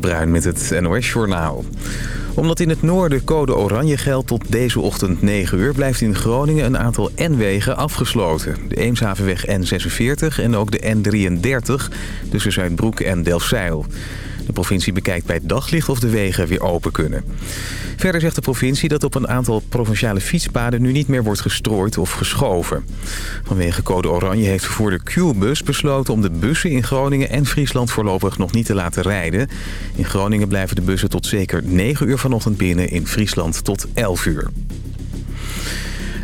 de Bruin met het NOS Journaal. Omdat in het noorden code oranje geldt tot deze ochtend 9 uur... blijft in Groningen een aantal N-wegen afgesloten. De Eemshavenweg N46 en ook de N33 tussen Zuidbroek en Delfzijl. De provincie bekijkt bij daglicht of de wegen weer open kunnen. Verder zegt de provincie dat op een aantal provinciale fietspaden nu niet meer wordt gestrooid of geschoven. Vanwege code oranje heeft vervoerder Q-bus besloten om de bussen in Groningen en Friesland voorlopig nog niet te laten rijden. In Groningen blijven de bussen tot zeker 9 uur vanochtend binnen, in Friesland tot 11 uur.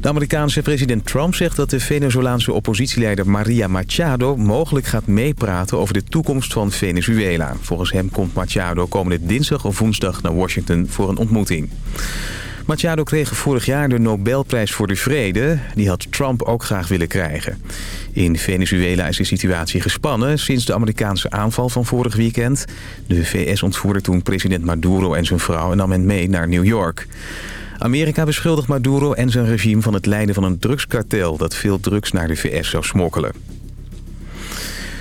De Amerikaanse president Trump zegt dat de Venezolaanse oppositieleider Maria Machado mogelijk gaat meepraten over de toekomst van Venezuela. Volgens hem komt Machado komende dinsdag of woensdag naar Washington voor een ontmoeting. Machado kreeg vorig jaar de Nobelprijs voor de Vrede. Die had Trump ook graag willen krijgen. In Venezuela is de situatie gespannen sinds de Amerikaanse aanval van vorig weekend. De VS ontvoerde toen president Maduro en zijn vrouw en nam hen mee naar New York. Amerika beschuldigt Maduro en zijn regime van het leiden van een drugskartel... dat veel drugs naar de VS zou smokkelen.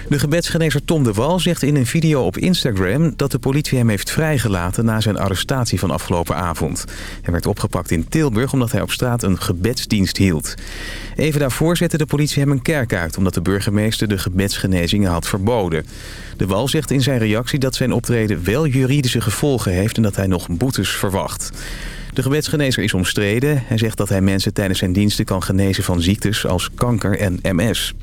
De gebedsgenezer Tom de Wal zegt in een video op Instagram... dat de politie hem heeft vrijgelaten na zijn arrestatie van afgelopen avond. Hij werd opgepakt in Tilburg omdat hij op straat een gebedsdienst hield. Even daarvoor zette de politie hem een kerk uit... omdat de burgemeester de gebedsgenezingen had verboden. De Wal zegt in zijn reactie dat zijn optreden wel juridische gevolgen heeft... en dat hij nog boetes verwacht. De gebedsgenezer is omstreden. Hij zegt dat hij mensen tijdens zijn diensten kan genezen van ziektes als kanker en MS.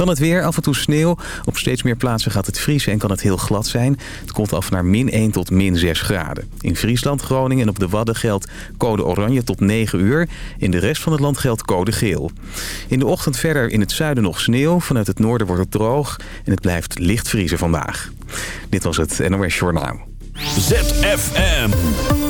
Dan het weer, af en toe sneeuw. Op steeds meer plaatsen gaat het vriezen en kan het heel glad zijn. Het komt af naar min 1 tot min 6 graden. In Friesland, Groningen en op de Wadden geldt code oranje tot 9 uur. In de rest van het land geldt code geel. In de ochtend verder in het zuiden nog sneeuw. Vanuit het noorden wordt het droog en het blijft licht vriezen vandaag. Dit was het NOS Journaal. ZFM.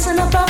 dancing about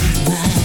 my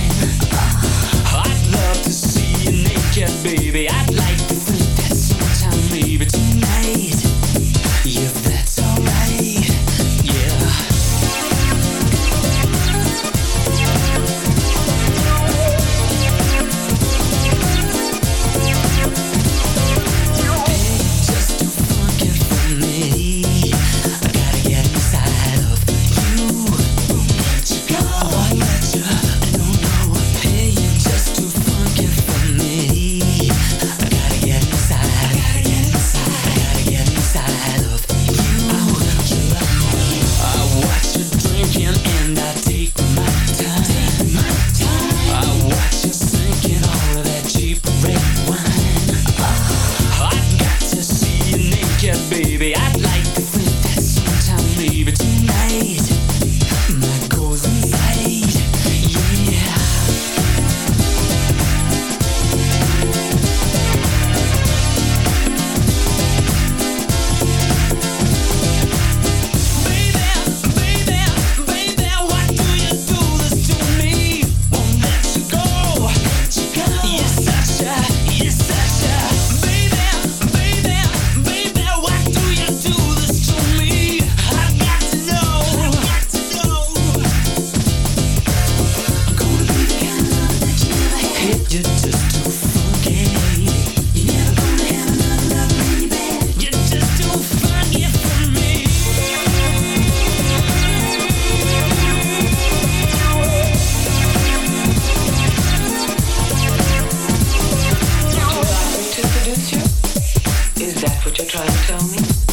ZFM.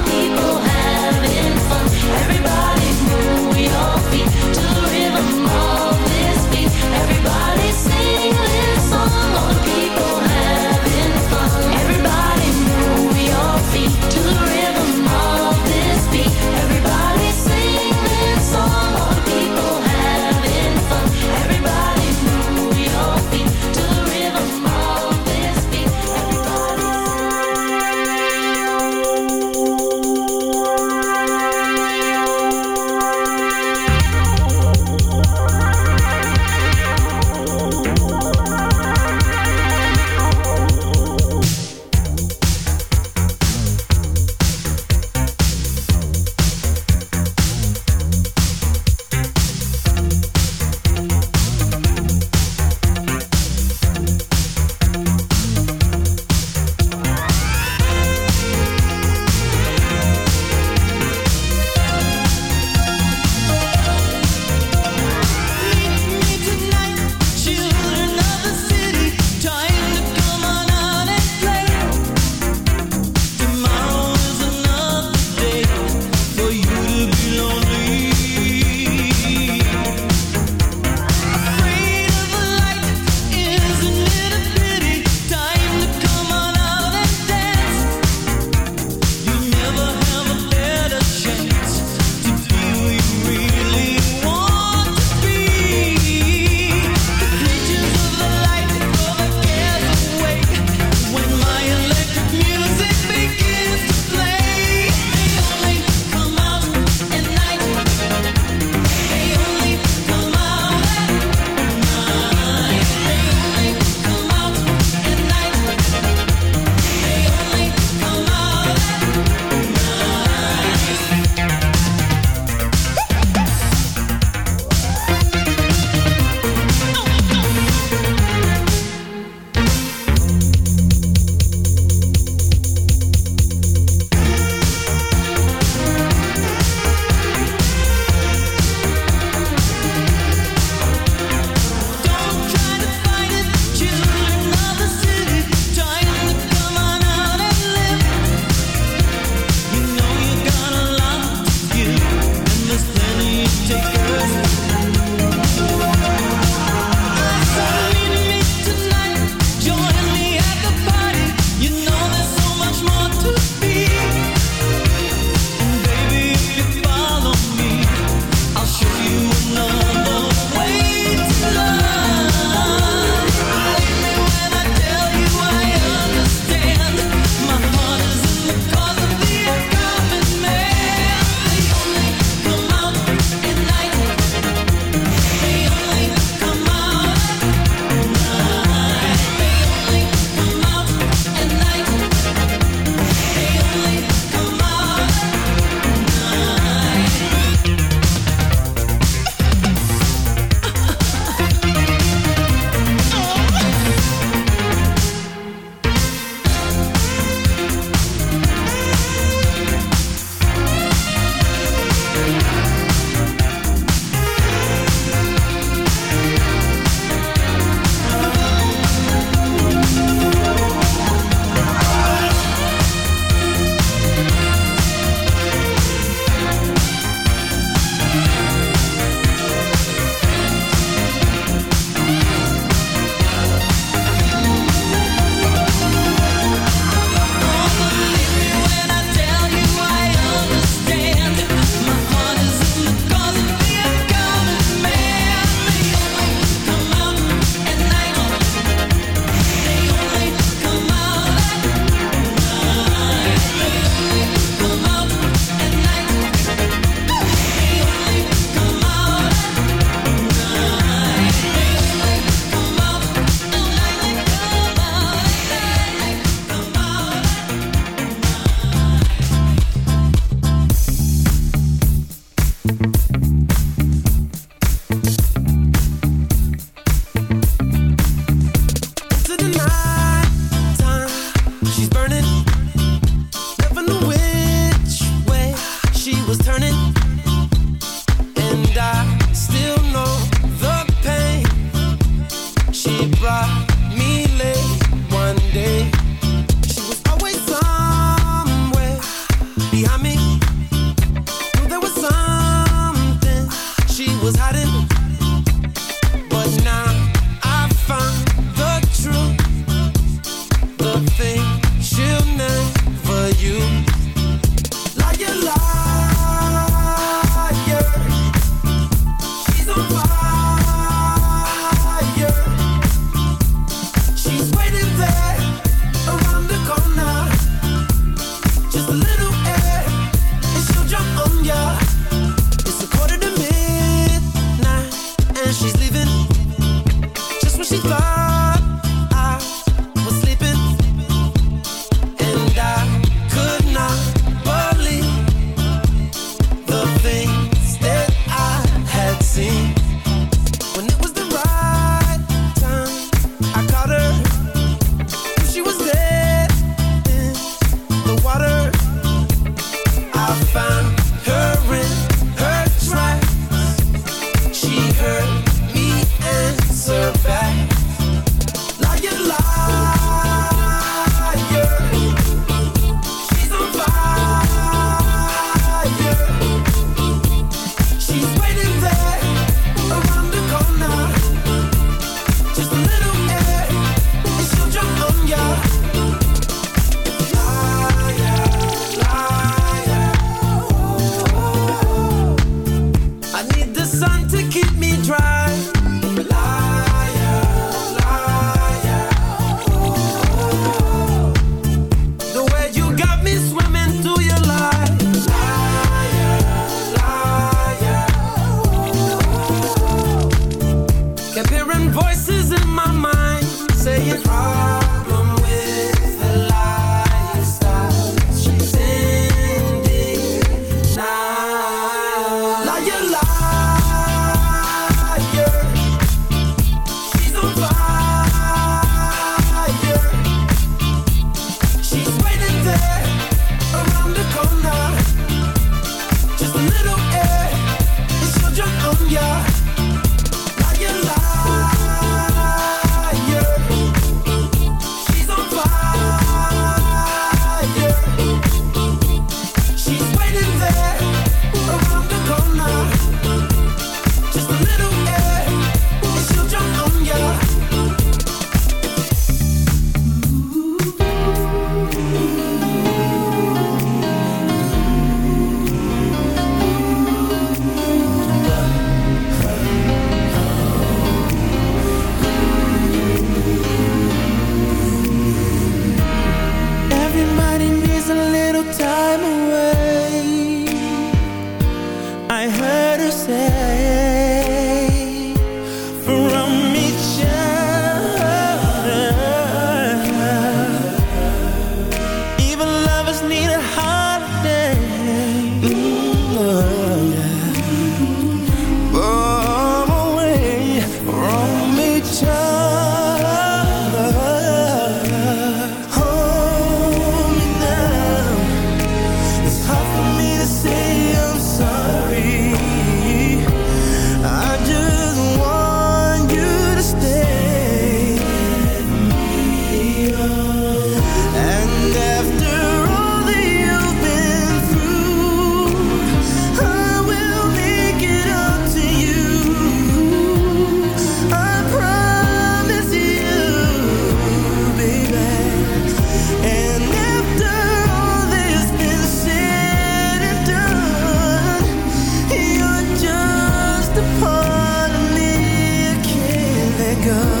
go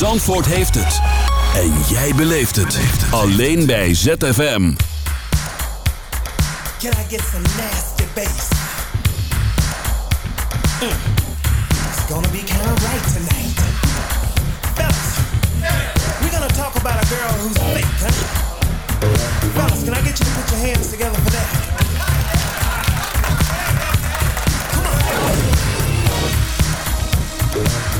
Zandvoort heeft het. En jij beleeft het. Alleen bij ZFM. Can I get some nasty bass? Mm. It's gonna be kind of right tonight. Fellas, we're gonna talk about a girl who's fake, huh? Fellas, can I get you to put your hands together for that? Come on.